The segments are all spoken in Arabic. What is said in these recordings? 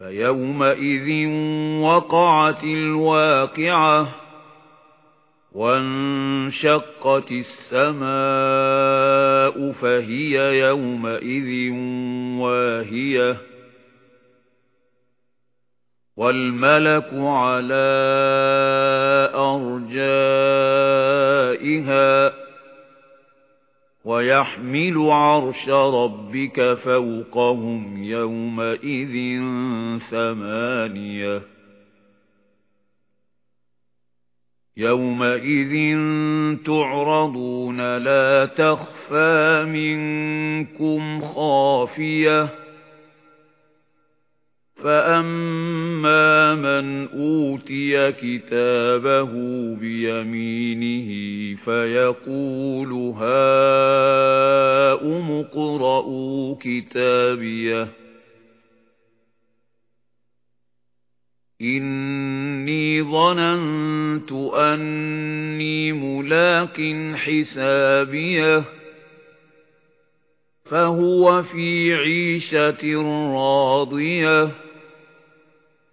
فَيَوْمَئِذٍ وَقَعَتِ الْوَاقِعَةُ وَانشَقَّتِ السَّمَاءُ فَهِيَ يَوْمَئِذٍ وَاهِيَةٌ وَالْمَلَكُ عَلَى أَرْجَائِهَا وَيَحْمِلُ عَرْشَ رَبِّكَ فَوْقَهُمْ يَوْمَئِذٍ ثَمَانِيَةٌ يَوْمَئِذٍ تُعْرَضُونَ لَا تَخْفَى مِنكُمْ خَافِيَةٌ فَأَمَّا مَنْ أُوتِيَ كِتَابَهُ بِيَمِينِهِ فَيَقُولُ هَاؤُمُ اقْرَءُوا كِتَابِيَهْ إِنِّي ظَنَنتُ أَنِّي مُلَاقٍ حِسَابِيَهْ فَهُوَ فِي عِيشَةٍ رَاضِيَةٍ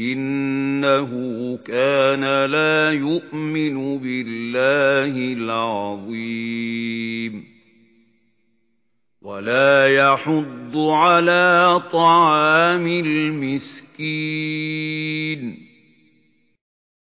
إِنَّهُ كَانَ لَا يُؤْمِنُ بِاللَّهِ الْعَظِيمِ. وَلَا يَحُضُّ عَلَى طَعَامِ الْمِسْكِينِ.